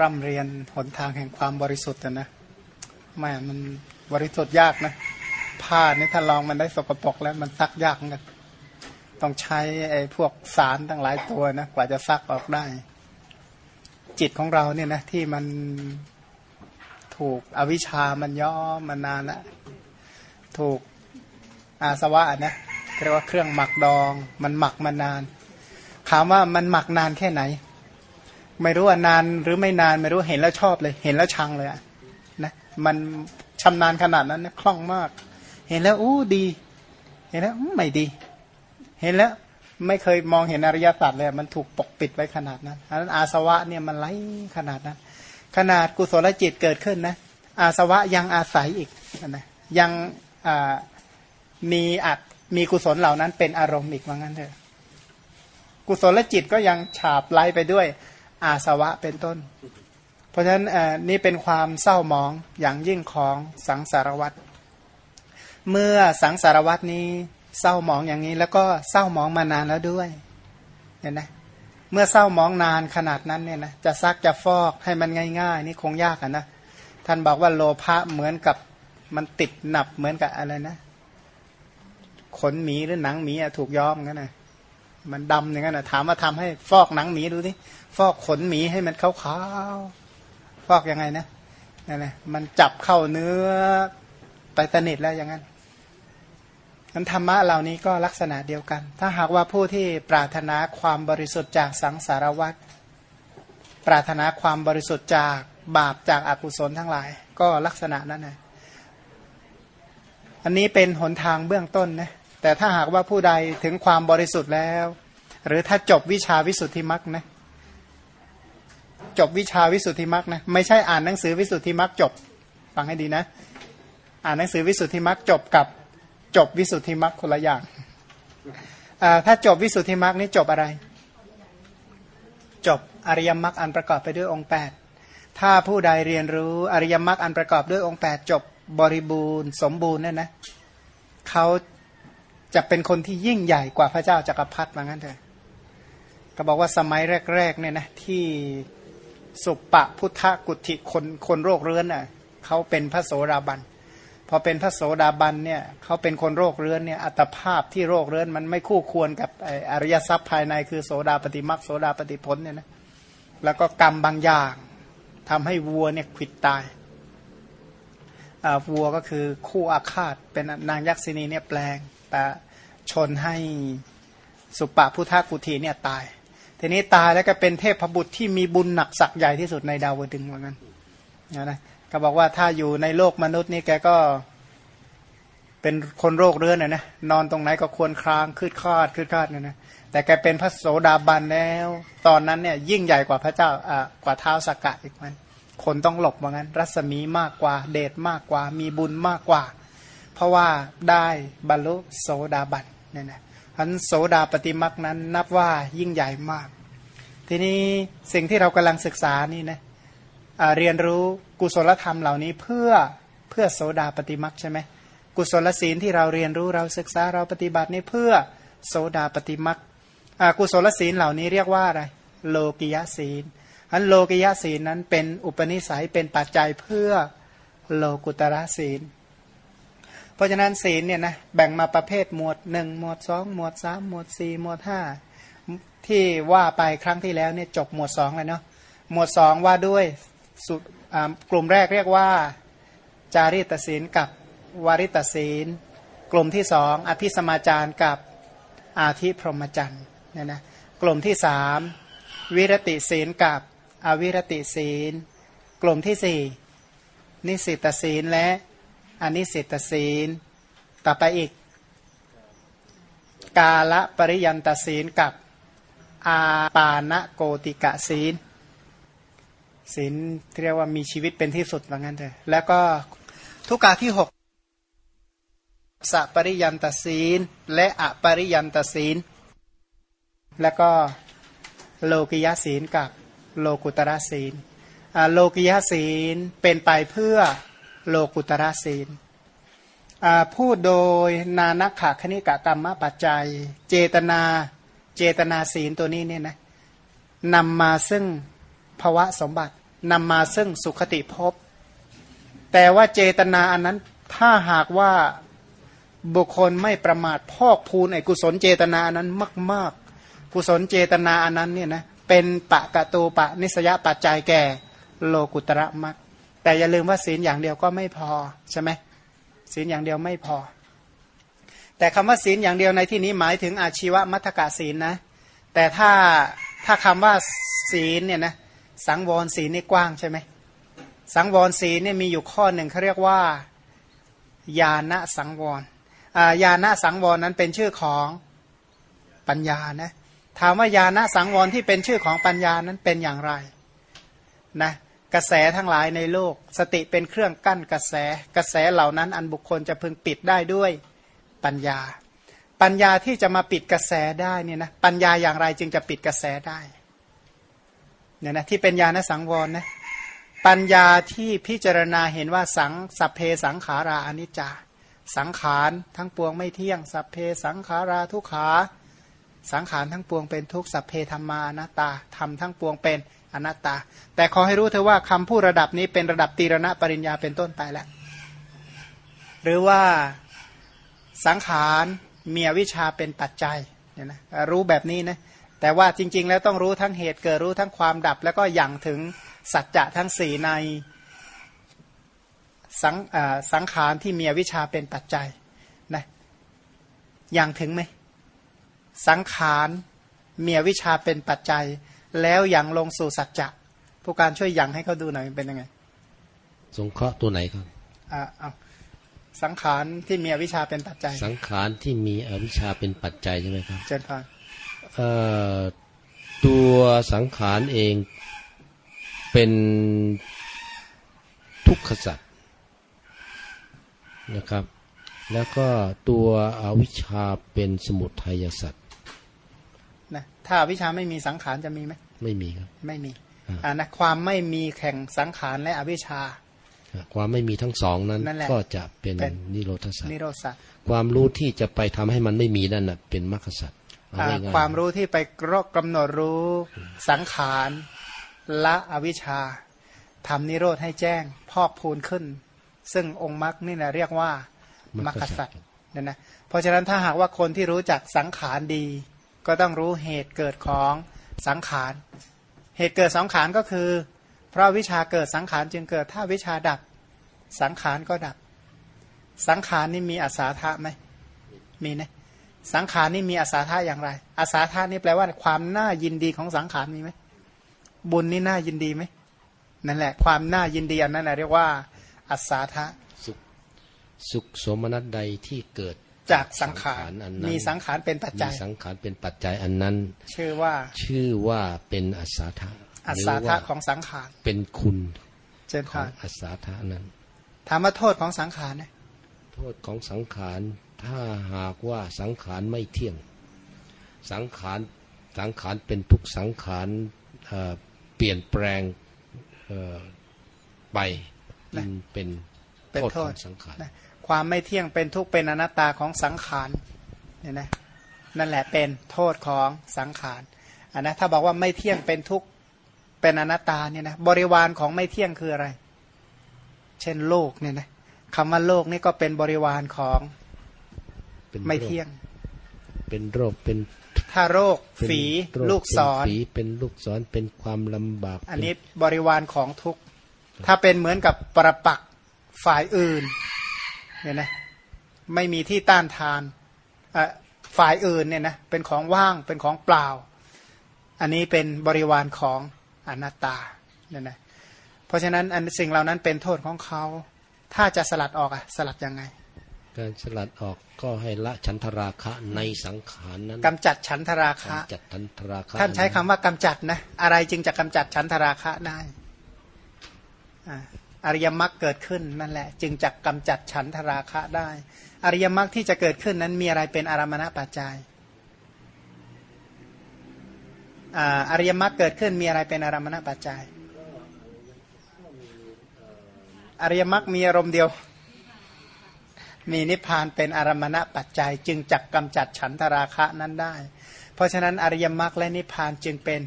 ร่ำเรียนหนทางแห่งความบริสุทธิ์อะนะแม่มันบริสุทธิ์ยากนะผ้านี่ถ้าลองมันได้สกปรกแล้วมันซักยากเหมือนกันต้องใช้ไอ้พวกสารตั้งหลายตัวนะกว่าจะซักออกได้ จิตของเราเนี่ยนะที่มันถูกอวิชามันย่อมมานานแล้วถูกอาสวะนะเรียกว่าเครื่องหมักดอง มันหมักมานานถามว่ามันหมักนานแค่ไหน ไม่รู้ว่านานหรือไม่นานไม่รู้เห็นแล้วชอบเลย เห็นแล้วชังเลยอะนะมันชำนาญขนาดนั้นคล่องมาก เห็นแล้วอู้ดี เห็นแล้วไม่ดี เห็นแล้วไม่เคยมองเห็นอริยสัจเลยมันถูกปกปิดไว้ขนาดนั้นอันนั้นอาสวะเนี่ยมันไหลขนาดนั้น ขนาดกุศลจิตเกิดขึ้นนะ อาสวะยังอาศัยอีกนะยังมีอัดมีกุศลเหล่านั้นเป็นอารมณ์อีกว่างั้นเถอะกุศลจิตก็ยังฉาบไล่ไปด้วย อาสวะเป็นต้น เพราะฉะนั้นนี่เป็นความเศร้าหมองอย่างยิ่งของสังสารวัตรเมื่อสังสารวัตนี้เศร้าหมองอย่างนี้ แล้วก็เศร้าหมองมานานแล้วด้วยเห็นไหมเมื่อเศร้าหมองนานขนาดนั้นเนี่ยนะจะซักจะฟอกให้มันง่าย ๆ นี่คงยากนะท่านบอกว่าโลภะเหมือนกับมันติดหนับเหมือนกับอะไรนะ ขนหมีหรือหนังหมีถูกย้อมกันนะ มันดำอย่างนั้นนะถามว่าทำให้ฟอกหนังหมีดูสิฟอกขนหมีให้มันขาวๆฟอกยังไงนะนั่นแหละมันจับเข้าเนื้อไปสนิทแล้วอย่างนั้นนั้นธรรมะเหล่านี้ก็ลักษณะเดียวกัน ถ้าหากว่าผู้ที่ปรารถนาความบริสุทธิ์จากสังสารวัฏปรารถนาความบริสุทธิ์จากบาปจากอากุศลทั้งหลาย ก็ลักษณะนั้นนะอันนี้เป็นหนทางเบื้องต้นนะ แต่ถ้าหากว่าผู้ใดถึงความบริสุทธิ์แล้ว หรือถ้าจบวิชาวิสุทธิมรรคนะจบวิชาวิสุทธิมรรคนะไม่ใช่อ่านหนังสือวิสุทธิมรรคจบฟังให้ดีนะ อ่านหนังสือวิสุทธิมรรคจบกับจบวิสุทธิมรรคคนละอย่างถ้าจบวิสุทธิมรรคนี้จบอะไร จบอริยมรรคอันประกอบไปด้วยองค์ 8 ถ้าผู้ใดเรียนรู้อริยมรรคอันประกอบด้วยองค์ 8 จบบริบูรณ์ สมบูรณ์เนี่ยนะเขา จะเป็นคนที่ยิ่งใหญ่กว่าพระเจ้าจากักรพรรดิว่างั้นเถอะก็บอกว่าสมัยแรกๆเนี่ยนะที่สุปปะพุทธกุติคนคนโรคเรื้อนน่ะเขาเป็นพระโสดาบันพอเป็นพระโสดาบันเนี่ยเขาเป็นคนโรคเรื้อนเนี่ยอัตภาพที่โรคเรื้อนมันไม่คู่ควรกับอริยทรัพย์ภายในคือโสดาปฏิมักโสดาปฏิพลเนี่ยนะแล้วก็กรรมบางอย่างทำให้วัวเนี่ยขิดตายวัวก็คือคู่อาฆาตเป็นนางยักษินีเนี่ยแปลง ต่ชนให้สุปปพุทธกุฏิเนี่ยตาย ทีนี้ตายแล้วก็เป็นเทพบุตรที่มีบุญหนักสักใหญ่ที่สุดในดาวดึงเหมือนกันนะก็บอกว่าถ้าอยู่ในโลกมนุษย์นี่แกก็เป็นคนโรคเรื้อนนะนะนอนตรงไหนก็ควรคลางคืดคาดคืดคาดเนี่ยนะแต่แกเป็นพระโสดาบันแล้ว ตอนนั้นเนี่ยยิ่งใหญ่กว่าพระเจ้าอ่ากว่าเท้าสกกะอีกมันคนต้องหลบว่างั้น รัศมีมากกว่า เดชมากกว่า มีบุญมากกว่า ราะว่าได้บรรลุโสดาบันเนี่ยนะพันโสดาปฏิมักนั้นนับว่ายิ่งใหญ่มาก ทีนี้สิ่งที่เรากำลังศึกษานี่นะเรียนรู้กุศลธรรมเหล่านี้เพื่อเพื่อโสดาปฏิมักใช่ไหมกุศลศีลที่เราเรียนรู้เราศึกษาเราปฏิบัตินี่เพื่อโสดาปฏิมักกุศลศีลเหล่านี้เรียกว่าอะไรโลกิยศีลอันโลกิยศีลนั้นเป็นอุปนิสัยเป็นปัจจัยเพื่อโลกุตระศีล ราะฉะนั้นศีลเนี่ยนะแบ่งมาประเภทหมวดหนึ่งหมวดสองหมวดสามหมวดสี่หมวดห้าที่ว่าไปครั้งที่แล้วเนี่ยจบหมวดสองเลยเนาะหมวดสองว่าด้วยกลุ่มแรกเรียกว่าจาริตศีลกับวาริตศีล กลุ่มที่สองอภิสมาจารกับอาธิพรหมจันทร์เนี่ยนะกลุ่มที่สามวิรติศีลกับอวิรติศีล กลุ่มที่สี่นิสิตศีลและ อันิสิตศีล ต่อไปอีก กาละปริยันตศีลกับอาปาณโกติกะศีลศีลเรียกว่ามีชีวิตเป็นที่สุดว่างั้นเถอะแล้วก็ทุกกาที่หกสัปริยันตศีล และอปริยันตศีล แล้วก็โลกิยาศีลกับโลกุตระศีลโลกิยาศีลเป็นไปเพื่อ โลกุตระศีลพูดโดยนานักขะคณิกะกรรมปัจจัย เจตนาเจตนาศีลตัวนี้เนี่ยนะนำมาซึ่งภวะสมบัตินำมาซึ่งสุขติภพ แต่ว่าเจตนาอันนั้นถ้าหากว่าบุคคลไม่ประมาทพอกพูนไอกุศลเจตนาอันนั้นมาก ๆ กุศลเจตนาอันนั้นเนี่ยนะเป็นปะกะตูปะนิสยปัจจัยแก่โลกุตระมัก แต่อย่าลืมว่าศีลอย่างเดียวก็ไม่พอใช่ไหมศีลอย่างเดียวไม่พอ แต่คำว่าศีลอย่างเดียวในที่นี้หมายถึงอาชีวมัทกะศีลนะ แต่ถ้าถ้าคำว่าศีลเนี่ยนะสังวรศีลนี่กว้างใช่ไหมสังวรศีลเนี่ยมีอยู่ข้อหนึ่งเขาเรียกว่า ญาณสังวรญาณสังวรนั้นเป็นชื่อของปัญญานะถามว่าญาณสังวรที่เป็นชื่อของปัญญานั้นเป็นอย่างไรนะ กระแสทั้งหลายในโลก สติเป็นเครื่องกั้นกระแส กระแสเหล่านั้น อันบุคคลจะพึงปิดได้ด้วยปัญญา ปัญญาที่จะมาปิดกระแสได้เนี่ยนะปัญญาอย่างไรจึงจะปิดกระแสได้เนี่ยนะที่เป็นญาณสังวรนะปัญญาที่พิจารณาเห็นว่าสังสัพเพสังขาราอนิจจา สังขารทั้งปวงไม่เที่ยง สัพเพสังขาราทุกขา สังขารทั้งปวงเป็นทุกสัพเพธรรมานาตาธรรมทั้งปวงเป็น อนัตตา แต่ขอให้รู้เธอว่าคำพูดระดับนี้เป็นระดับตีรณะปริญญาเป็นต้นไปแล้ว หรือว่าสังขารเมียวิชาเป็นปัจจัยเนี่ยนะรู้แบบนี้นะแต่ว่าจริง ๆ แล้วต้องรู้ทั้งเหตุเกิดรู้ทั้งความดับ แล้วก็อย่างถึงสัจจะทั้งสี่ในสังสังขารที่เมียวิชาเป็นปัจจัยนะอย่างถึงไหมสังขารเมียวิชาเป็นปัจจัย แล้วอย่างลงสู่สัจจะผู้การช่วยอย่างให้เขาดูหน่อยเป็นยังไง สงเคราะห์ตัวไหนครับอ่าเอาสังขารที่มีวิชาเป็นปัจจัย สังขารที่มีอวิชาเป็นปัจจัยใช่ไหมครับเจนพานตัวสังขารเองเป็นทุกขสัตว์นะครับ แล้วก็ตัวอวิชชาเป็นสมุทัยสัตว์ นะถ้าอวิชชาไม่มีสังขารจะมีไหมไม่มีครับไม่มีอ่านะความไม่มีแข่งสังขารและอวิชชา ความไม่มีทั้งสองนั้นก็จะเป็นนิโรธสัตว์นิโรธสัตว์ความรู้ที่จะไปทำให้มันไม่มีนั่นนะเป็นมรรคสัตว์ความรู้ที่ไปรอกกำหนดรู้สังขารละอวิชชาทำนิโรธให้แจ้งพอกพูนขึ้น ซึ่งองค์มรรคนี่นะเรียกว่ามรรคสัตว์เนี่ยนะเพราะฉะนั้นถ้าหากว่าคนที่รู้จักสังขารดี ก็ต้องรู้เหตุเกิดของสังขาร เหตุเกิดสังขารก็คือ เพราะวิชาเกิดสังขารจึงเกิดถ้าวิชาดับสังขารก็ดับ สังขารนี่มีอาสาทะไหมมีนะสังขารนี่มีอาสาทะอย่างไร อาสาทะนี่แปลว่าความน่ายินดีของสังขารมีไหมบุญนี่น่ายินดีไหมนั่นแหละ ความน่ายินดีอันนั้นเรียกว่าอัศาทะสุขสุขสมนัตใดที่เกิด จากสังขารอันนั้นมีสังขารเป็นปัจจัยสังขารเป็นปัจจัยอันนั้น ชื่อว่าชื่อว่าเป็นอัศาทะอัศาทะของสังขารเป็นคุณของอัศาทะนั้นถามว่าโทษของสังขารเนี่ยโทษของสังขารถ้าหากว่าสังขารไม่เที่ยง สังขารสังขารเป็นทุกสังขารเปลี่ยนแปลงไปเป็นโทษของสังขาร ความไม่เที่ยงเป็นทุกข์เป็นอนัตตาของสังขารเนี่ยนะนั่นแหละเป็นโทษของสังขารอันนะถ้าบอกว่าไม่เที่ยงเป็นทุกข์เป็นอนัตตาเนี่ยนะบริวารของไม่เที่ยงคืออะไร เช่นโลกเนี่ยนะคำว่าโลกนี่ก็เป็นบริวารของไม่เที่ยง เป็นโรคเป็นถ้าโรคฝีลูกศรฝีเป็นลูกศรเป็นความลำบาก อันนี้บริวารของทุกข์ถ้าเป็นเหมือนกับประปักฝ่ายอื่น เนี่ยนะไม่มีที่ต้านทานฝ่ายอื่นเนี่ยนะเป็นของว่างเป็นของเปล่า อันนี้เป็นบริวารของอนัตตาเนี่ยนะเพราะฉะนั้นอันสิ่งเหล่านั้นเป็นโทษของเขา ถ้าจะสลัดออกอะสลัดยังไง การสลัดออกก็ให้ละฉันทราคะในสังขารนั้นกำจัดฉันทราคะกำจัดฉันทราคะท่านใช้คำว่ากำจัดนะอะไรจึงจะกำจัดฉันทราคะได้อ อริยมรรคเกิดขึ้นนั่นแหละ จึงจะกกำจัดฉันทราคะได้ อริยมรรคที่จะเกิดขึ้นนั้นมีอะไรเป็นอารมณปัจจัยอริยมรรคเกิดขึ้นมีอะไรเป็นอารมณปัจจัย อริยมรรคมีอารมณ์เดียว มีนิพพานเป็นอารมณปัจจัย จึงจักกำจัดฉันทราคะนั้นได้ เพราะฉะนั้นอริยมรรคและนิพพานจึงเป็น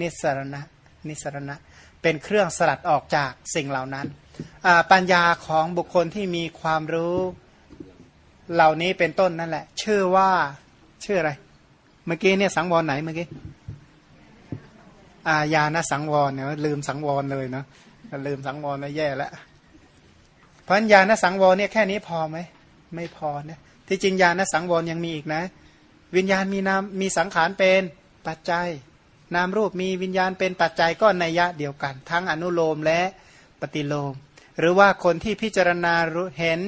นิสรณะนิสรณะ เป็นเครื่องสลัดออกจากสิ่งเหล่านั้น ปัญญาของบุคคลที่มีความรู้เหล่านี้เป็นต้นนั่นแหละ ชื่อว่าชื่ออะไร เมื่อกี้เนี่ยสังวรไหนเมื่อกี้อาญาณสังวรเนี่ยลืมสังวรเลยเนาะลืมสังวรนะแย่แล้วพันญาณสังวรเนี่ยแค่นี้พอไหมไม่พอนะที่จริงญาณสังวรยังมีอีกนะ วิญญาณมีนามมีสังขารเป็นปัจจัย นามรูปมีวิญญาณเป็นปัจจัยก็ในยะเดียวกัน ทั้งอนุโลมและปฏิโลม หรือว่าคนที่พิจารณาเห็น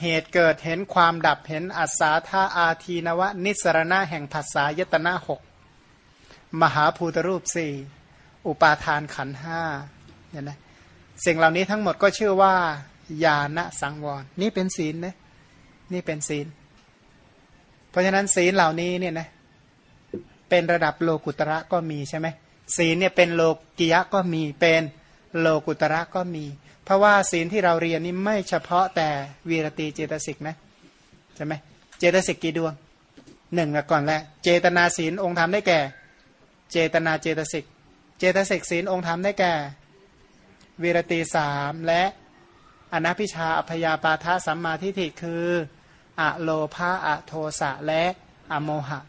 เหตุเกิดเห็นความดับเห็นอัศาธาอาทีนวะ นิสรณะแห่งภาษายตนะหกมหาภูตรูปสี่อุปาทานขันห้าเนี่ยนะสิ่งเหล่านี้ทั้งหมดก็ชื่อว่า ญาณสังวร นี่เป็นศีลนะนี่เป็นศีล เพราะฉะนั้นศีลเหล่านี้เนี่ยนะ เป็นระดับโลกุตระก็มีใช่ไหมศีลเนี่ยเป็นโลกิยะก็มีเป็นโลกุตระก็มี เพราะว่าศีลที่เราเรียนนี่ไม่เฉพาะแต่วีรตีเจตสิกนะใช่ไหมเจตสิกกี่ดวงหนึ่งก่อนแหละเจตนาศีลองค์ธรรมได้แก่ เจตนาเจตสิกเจตสิกศีลองค์ธรรมได้แก่วีรตีสามและอนัพิชาอพยาปาทะสัมมาทิฏฐิคืออะโลภาอะโทสะและอโมหะ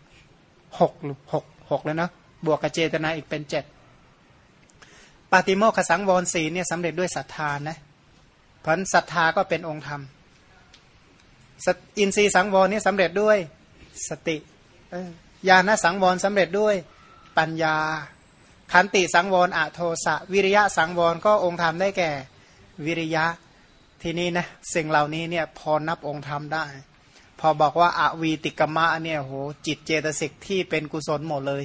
หกหกหกแล้วเนาะบวกกับเจตนาอีกเป็นเจ็ดปาติโมขสังวรศีเนี่ยสำเร็จด้วยศรัทธานะเพราะศรัทธาก็เป็นองค์ธรรมอินทรีย์สังวรนี่สำเร็จด้วยสติญาณสังวรสำเร็จด้วยปัญญา ขันติสังวรอโทสะวิริยะสังวรก็องค์ธรรมได้แก่วิริยะทีนี้นะสิ่งเหล่านี้เนี่ยพอนับองค์ธรรมได้ พอบอกว่าอาวีติกมะเนี่ยโหจิตเจตสิกที่เป็นกุศลหมดเลย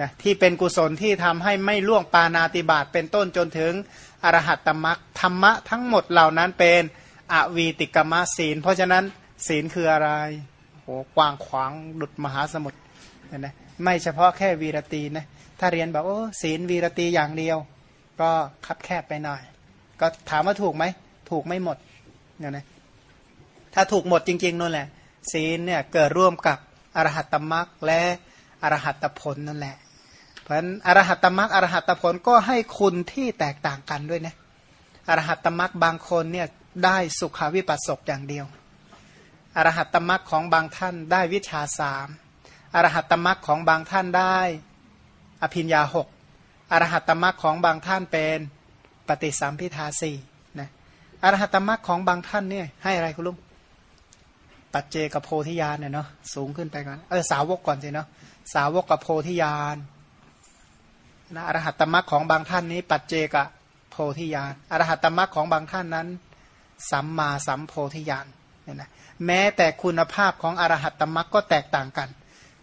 นะที่เป็นกุศลที่ทำให้ไม่ล่วงปานาติบาตเป็นต้นจนถึงอรหัตตมรักธรรมะทั้งหมดเหล่านั้นเป็นอวีติกมะศีล เพราะฉะนั้นศีลคืออะไรโหกว้างขวางดุดมหาสมุทรนะไม่เฉพาะแค่วีรตีนะถ้าเรียนแบบโอ้ศีลวีรตีอย่างเดียว ก็คับแคบไปหน่อย ก็ถามว่าถูกไหมถูกไม่หมดเนี่ยนะ ถ้าถูกหมดจริงๆนั่นแหละ ศีลเนี่ยเกิดร่วมกับอรหัตตมรักและอรหัตตผลนั่นแหละ เพราะฉะนั้นอรหัตตมรักอรหัตตผลก็ให้คุณที่แตกต่างกันด้วยนะอรหัตตมรักบางคนเนี่ยได้สุขวิปัสสกอย่างเดียว อรหัตตมรักของบางท่านได้วิชาสามอรหัตตมรักของบางท่านได้อภิญญาหกอรหัตตมรักของบางท่านเป็นปฏิสัมพิทาสี่นะอรหัตตมรักของบางท่านเนี่ยให้อะไรคุณลุง ปัจเจกโพธิญาณเนี่ยเนาะสูงขึ้นไปก่อนเออสาวกก่อนสิเนาะสาวกกับโพธิญาณนะอรหัตตมรรคของบางท่านนี้ ปัจเจกโพธิญาณอรหัตตมรรคของบางท่านนั้น สัมมาสัมโพธิญาณเนี่ยนะแม้แต่คุณภาพของอรหัตตมรรคก็แตกต่างกัน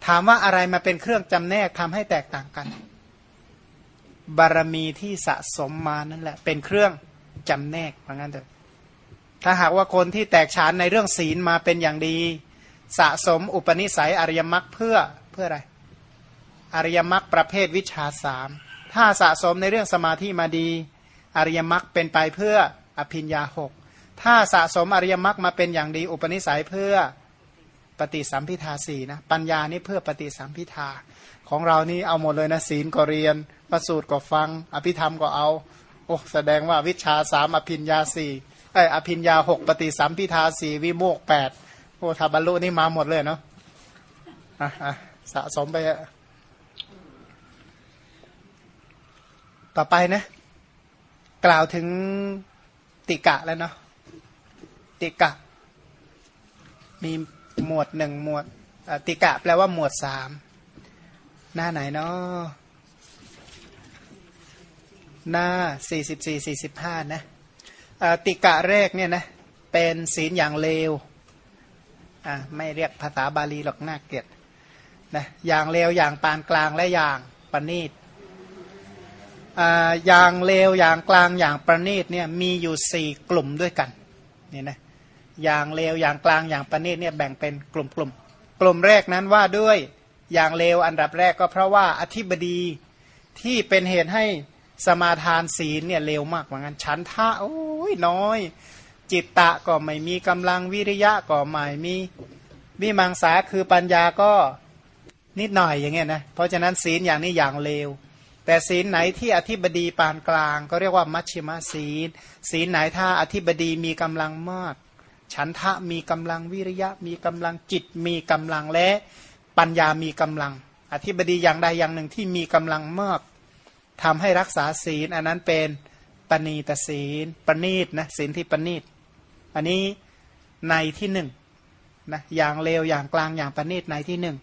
ถามว่าอะไรมาเป็นเครื่องจำแนกทำให้แตกต่างกัน บารมีที่สะสมมานั่นแหละเป็นเครื่องจำแนกเพราะงั้นเถอะ ถ้าหากว่าคนที่แตกฉานในเรื่องศีลมาเป็นอย่างดี สะสมอุปนิสัยอริยมรรคเพื่อเพื่ออะไร อริยมรรคประเภทวิชาสามถ้าสะสมในเรื่องสมาธิมาดี อริยมรรคเป็นไปเพื่ออภิญญาหกถ้าสะสมอริยมรรคมาเป็นอย่างดี อุปนิสัยเพื่อปฏิสัมพิทาสี่นะปัญญานี่เพื่อปฏิสัมพิทาของเรานี่เอาหมดเลยนะศีลก็เรียนประสูตรก็ฟัง อภิธรรมก็เอาโอ้แสดงว่าวิชาสามอภิญญาสี่ ไออภิญญาหกปฏิสัมพิทาสี่วิโมกแปดโอ้ถ้าบรรลุนี่มาหมดเลยเนาะอะสะสมไปอะต่อไปนะ กล่าวถึงติกะแล้วเนาะติกะ มีหมวดหนึ่งหมวดติกะแปลว่าหมวดสามหน้าไหนเนาะหน้าสี่สิบสี่สี่สิบห้านะ ติกะแรกเนี่ยนะเป็นศีลอย่างเลวอ่าไม่เรียกภาษาบาลีหรอกน่าเกลียดนะอย่างเลวอย่างปานกลางและอย่างประณีตอย่างเลวอย่างกลางอย่างประณีตเนี่ยมีอยู่สี่กลุ่มด้วยกันนี่นะอย่างเลวอย่างกลางอย่างประณีตเนี่ยแบ่งเป็นกลุ่มกลุ่มกลุ่มแรกนั้นว่าด้วยอย่างเลวอันดับแรกก็เพราะว่าอธิบดีที่เป็นเหตุให้ สมาทานศีลเนี่ยเลวมากเหมือนกันชันท่าโอ้ยน้อย จิตตะก็ไม่มีกำลังวิริยะก็ไม่มีวิมังสาคือปัญญาก็นิดหน่อยอย่างเงี้ยนะเพราะฉะนั้นศีลอย่างนี้อย่างเลว แต่ศีลไหนที่อธิบดีปานกลาง ก็เรียกว่ามัชชิมาศีล ศีลไหนถ้าอธิบดีมีกำลังมาก ฉันทะมีกำลังวิริยะ มีกำลังจิตมีกำลังและปัญญามีกำลัง อธิบดีอย่างใดอย่างหนึ่งที่มีกำลังมาก ทำให้รักษาศีล อันนั้นเป็นปณีตศีลปณีตนะศีลที่ปณีตอันนี้ในที่หนึ่งนะอย่างเลวอย่างกลางอย่างปณีตในที่หนึ่ง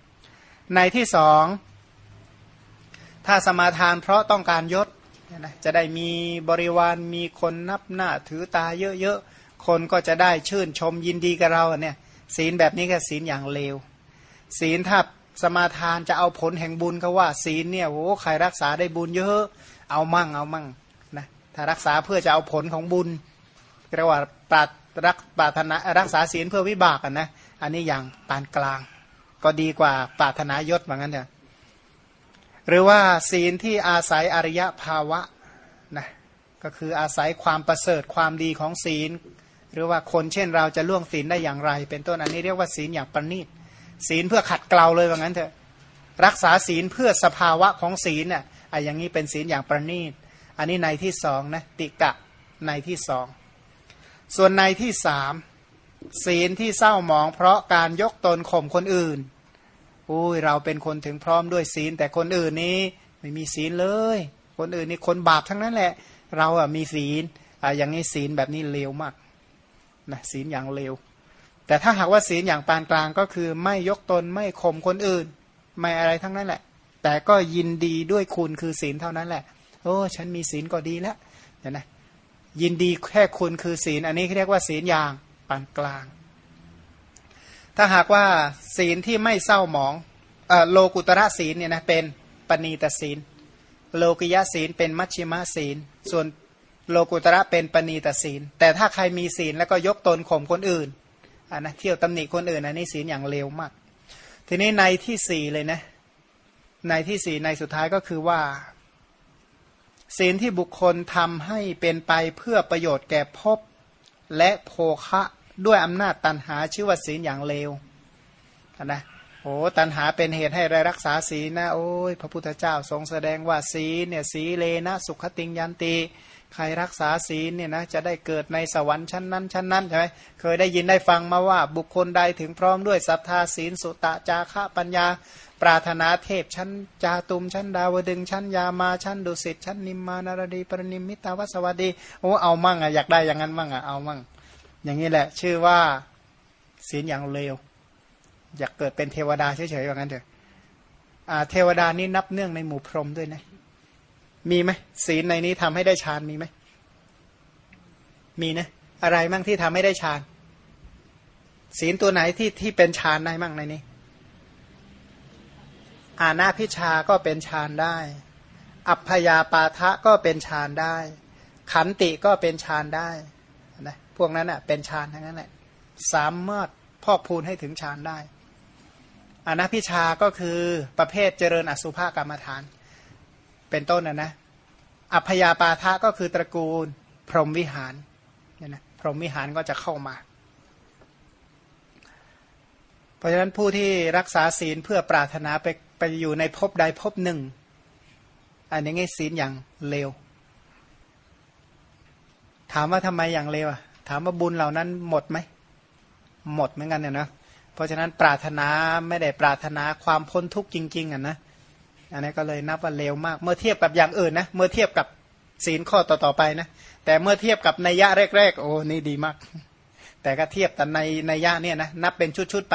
ในที่สองถ้าสมาทานเพราะต้องการยศนะจะได้มีบริวารมีคนนับหน้าถือตาเยอะๆ คนก็จะได้ชื่นชมยินดีกับเราเนี่ยศีลแบบนี้ก็ศีลอย่างเลว ศีลถ้า สมาทานจะเอาผลแห่งบุญก็ว่าศีลเนี่ยโอ้ใครรักษาได้บุญเยอะ เอามั่งเอามั่งนะถ้ารักษาเพื่อจะเอาผลของบุญเรียกว่าปรารักปรารถนารักษาศีลเพื่อวิบากนะอันนี้อย่างปานกลาง ก็ดีกว่าปรารถนายศเหมือนกันเนี่ยหรือว่าศีลที่อาศัยอริยภาวะนะก็คืออาศัยความประเสริฐความดีของศีล หรือว่าคนเช่นเราจะล่วงศีลได้อย่างไร เป็นต้นอันนี้เรียกว่าศีลอย่างประณีต ศีลเพื่อขัดเกลาเลยว่างั้นเถอะรักษาศีลเพื่อสภาวะของศีลเนี่ยไอ้อย่างนี้เป็นศีลอย่างประณีต อันนี้ในที่สองนะติกะในที่สองส่วนในที่สามศีลที่เศร้าหมอง เพราะการยกตนข่มคนอื่นอุ้ยเราเป็นคนถึงพร้อมด้วยศีล แต่คนอื่นนี้ไม่มีศีลเลย คนอื่นนี่คนบาปทั้งนั้นแหละ เราอะมีศีลอะอย่างนี้ศีลแบบนี้เลวมากนะศีลอย่างเลว แต่ถ้าหากว่าศีลอย่างปานกลางก็คือ ไม่ยกตนไม่ข่มคนอื่น ไม่อะไรทั้งนั้นแหละ แต่ก็ยินดีด้วยคุณคือศีลเท่านั้นแหละ โอ้ฉันมีศีลก็ดีแล้วเห็นไหมยินดีแค่คุณคือศีล อันนี้เรียกว่าศีลอย่างปานกลาง ถ้าหากว่าศีลที่ไม่เศร้าหมองโลกุตระศีลเนี่ยนะเป็นปณีตศีล โลกิยะศีลเป็นมัชชิมศีล ส่วนโลกุตระเป็นปณีตศีล แต่ถ้าใครมีศีลแล้วก็ยกตนข่มคนอื่น อันนะเที่ยวตำหนิคนอื่นอันนี้ศีลอย่างเลวมาก ทีนี้ในที่สี่เลยนะในที่สี่ในสุดท้ายก็คือว่า ศีลที่บุคคลทำให้เป็นไปเพื่อประโยชน์แก่ภพและโภคะด้วยอำนาจตันหาชื่อว่าศีลอย่างเลวนะโอ้ตันหาเป็นเหตุให้ได้รักษาศีลนะ โอ้ย พระพุทธเจ้าทรงแสดงว่าศีลเนี่ยสีเลนะ สุขติงยันตี ใครรักษาศีลเนี่ยนะจะได้เกิดในสวรรค์ชั้นนั้นชั้นนั้นใช่ไหมเคยได้ยินได้ฟังมาว่าบุคคลใดถึงพร้อมด้วยศรัทธาศีลสุตะจาระปัญญา ปรารถนาเทพชั้นจาตุมชั้นดาวดึงชั้นยามาชั้นดุสิตชั้นนิมมานารดีปรนิมิตาวสวัสดีโอ้เอามั่งอะอยากได้อย่างนั้นมั่งอะเอามั่ง อย่างนี้แหละ ชื่อว่าศีลอย่างเลวอยากเกิดเป็นเทวดาเฉยๆอย่างนั้นเถอะเทวดานี่นับเนื่องในหมู่พรหมด้วยนะ มีไหมศีลในนี้ทำให้ได้ฌานมีไหมมีนะอะไรมั่งที่ทำให้ได้ฌานศีลตัวไหนที่ที่เป็นฌานได้มั่งในนี้อาณาพิชาก็เป็นฌานได้ อัพยาปาทะก็เป็นฌานได้ ขันติก็เป็นฌานได้นะพวกนั้นอะเป็นฌานทั้งนั้นแหละสามารถพอกพูนให้ถึงฌานได้อนัพิชาก็คือประเภทเจริญอสุภกรรมฐาน เป็นต้นนะนะอัพยาปาทะก็คือตระกูล พรหมวิหารเนี่ยนะพรหมวิหารก็จะเข้ามา เพราะฉะนั้นผู้ที่รักษาศีลเพื่อปรารถนาไปไปอยู่ในภพใดภพหนึ่ง อันนี้ไงศีลอย่างเลว ถามว่าทำไมอย่างเลวอะถามว่าบุญเหล่านั้นหมดไหม หมดเหมือนกันเนี่ยนะเพราะฉะนั้นปรารถนาไม่ได้ปรารถนาความพ้นทุกข์จริง ๆอะนะ อันนี้ก็เลยนับว่าเลวมาก เมื่อเทียบกับอย่างอื่นนะ เมื่อเทียบกับศีลข้อต่อๆไปนะ แต่เมื่อเทียบกับในยะแรกๆ โอ้ นี่ดีมาก แต่ก็เทียบแต่ในในยะเนี่ยนะ นับเป็นชุดๆไป